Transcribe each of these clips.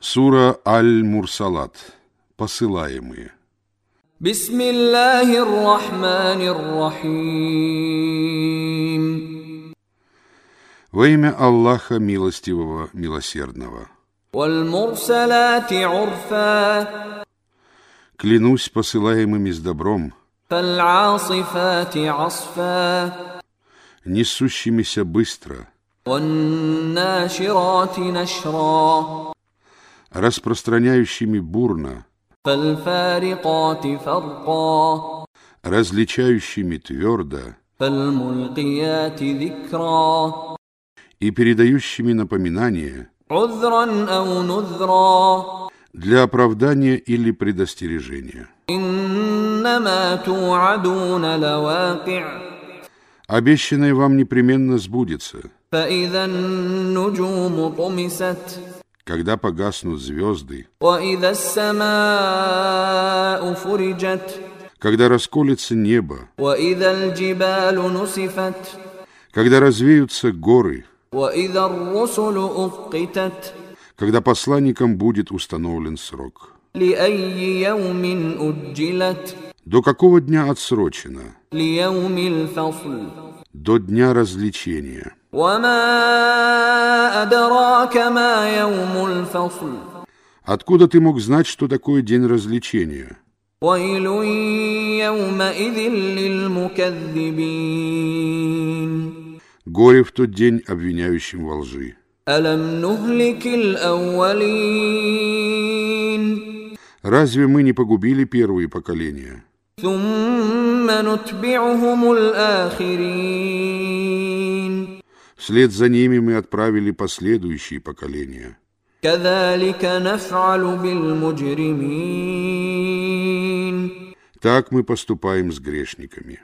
Сура Аль-Мурсалат. Посылаемые. بسم الله الرحمن الرحيم Во имя Аллаха Милостивого, Милосердного. والمرسلات عرفا Клянусь посылаемыми с добром, فالعاصفات عصفا несущимися быстро, والناشرات نشرا распространяющими бурно, فالفارقات فرقا различающими твердо فالملقيات ذكرا и передающими напоминания عذرا او نذرا для оправдания или предостережения. انما توعدون لواقع Обещанное вам непременно сбудется, فاذا النجوم طمست когда погаснут звезды, когда расколется небо, когда развеются горы, когда посланникам будет установлен срок. До какого дня отсрочено? До дня развлечения. وما ادراك ما يوم الفصل Откуда ты мог знать, что такое день развлечения? ويل يومئذ للمكذبين Горе в тот день обвиняющим во лжи. الم نهلك الاولين Разве мы не погубили первые поколения? ثم نتبعهم الاخرين Вслед за ними мы отправили последующие поколения. Так мы поступаем с грешниками.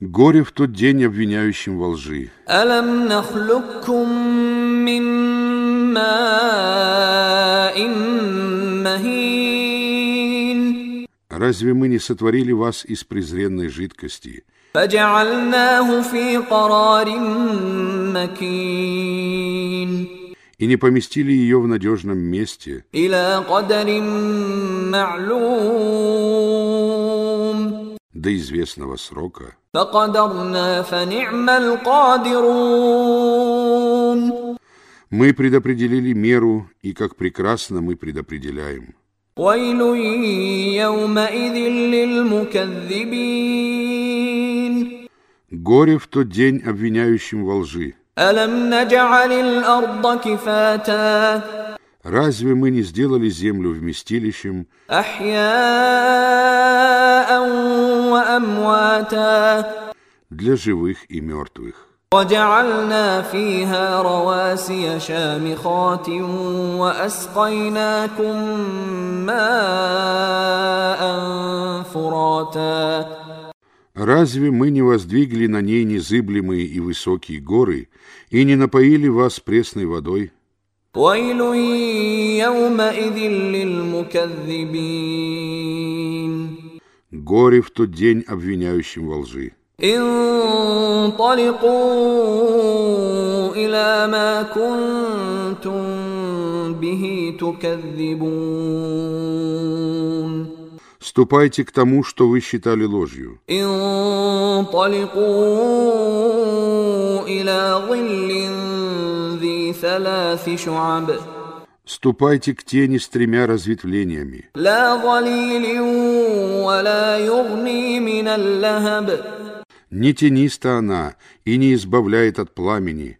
Горе в тот день обвиняющим во лжи. Алам нахлуккум мимма разве мы не сотворили вас из презренной жидкости? И не поместили ее в надежном месте до известного срока. Мы предопределили меру, и как прекрасно мы предопределяем. Горе в тот день обвиняющим во лжи. Разве мы не сделали землю вместилищем? Для живых и мертвых. وجعلنا فيها رواسي شامخات واسقيناكم ماء فراتا Разве мы не воздвигли на ней незыблемые и высокие горы и не напоили вас пресной водой? ويل يومئذ للمكذبين Горе в тот день обвиняющим во лжи. انطلقوا الى ما كنتم به تكذبون Ступайте к тому, что вы считали ложью. انطلقوا الى ظل ذي ثلاث شعب Ступайте к тени с тремя разветвлениями. Не тениста она и не избавляет от пламени.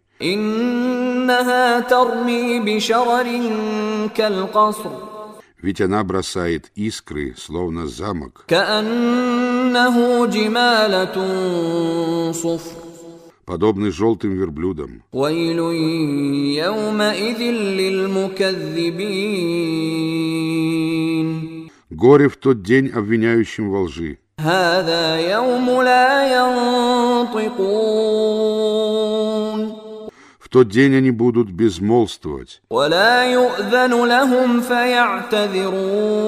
Ведь она бросает искры, словно замок. Подобный желтым верблюдам. Горе в тот день обвиняющим во лжи. هذا يوم لا ينطقون В тот день они будут безмолвствовать, ولا يؤذن لهم فيعتذرون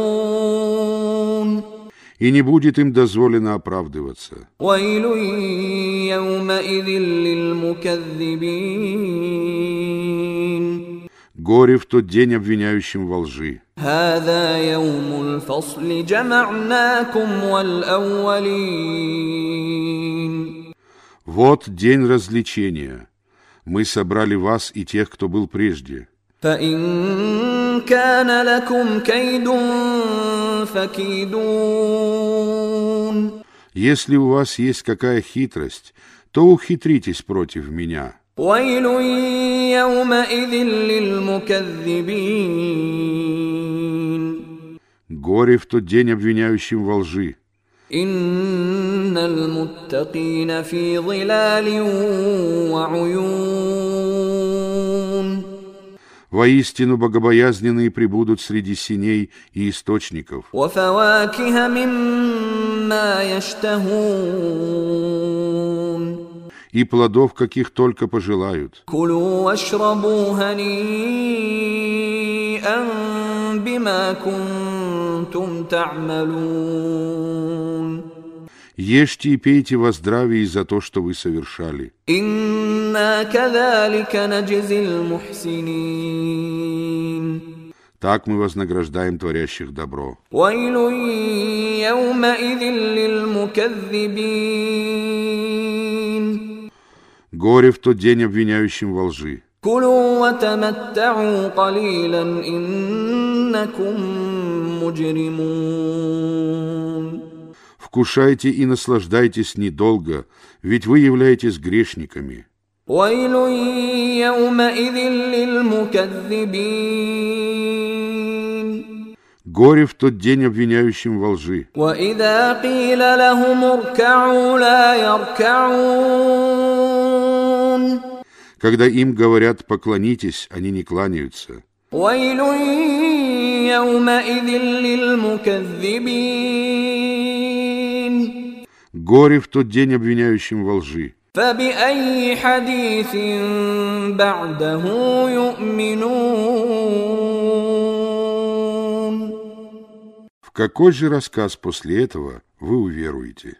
и не будет им дозволено оправдываться. ويل يومئذ للمكذبين Горе в тот день обвиняющим во лжи. Вот день развлечения. Мы собрали вас и тех, кто был прежде. Если у вас есть какая хитрость, то ухитритесь против меня. ويل يومئذ للمكذبين Горе в тот день обвиняющим во лжи. إن المتقين في ظلال وعيون Воистину богобоязненные прибудут среди синей и источников, وفواكه مما يشتهون и плодов, каких только пожелают. كلوا واشربوا هنيئا بما كنتم تعملون Ешьте и пейте во здравии за то, что вы совершали. إنا كذلك نجزي المحسنين Так мы вознаграждаем творящих добро. ويل يومئذ للمكذبين Горе в тот день обвиняющим во лжи. كلوا وتمتعوا قليلا إنكم مجرمون Вкушайте и наслаждайтесь недолго, ведь вы являетесь грешниками. ويل يومئذ للمكذبين Горе в тот день обвиняющим во лжи. وإذا قيل لهم اركعوا لا يركعون Когда им говорят «поклонитесь», они не кланяются. ويل يومئذ للمكذبين Горе в тот день обвиняющим во лжи. فبأي حديث بعده يؤمنون В какой же рассказ после этого вы уверуете?